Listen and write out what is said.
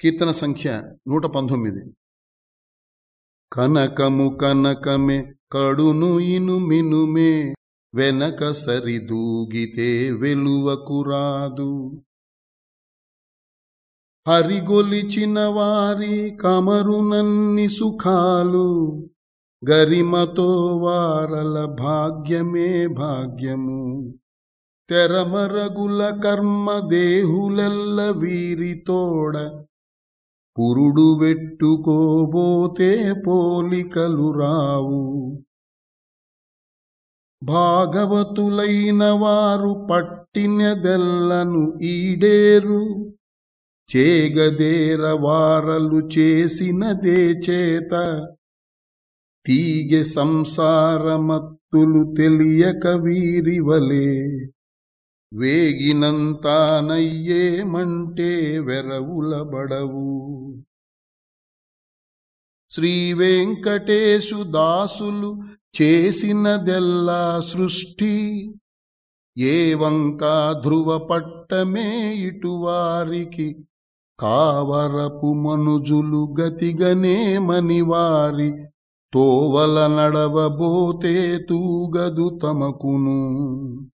కీర్తన సంఖ్య నూట పంతొమ్మిది. కనకము కనకమే కడును ఇను మినుమే వెనక సరిదూగితే వెలువకు రాదు హరిగొలిచిన వారి కమరునన్ని సుఖాలు గరిమతో వారల భాగ్యమే భాగ్యము. తెరమరగుల కర్మ దేహులల్ల వీరితోడ పురుడు వెట్టుకోబోతే పోలికలు రావు. భాగవతులైన వారు పట్టినదెల్లను ఈడేరు. చేగదేర వారలు చేసినదే చేత. తీగె సంసారమత్తులు తెలియక వీరివలే. వేగినంతానయ్యేమంటే వెరవులబడవు. శ్రీ శ్రీవేంకటేశు దాసులు చేసినదెల్లా సృష్టి ఏ వంకా ధ్రువ పట్టమే ఇటువారికి కావరపు మనుజులు గతిగనే మనివారి తోవల నడవబోతే తూగదు తమకును.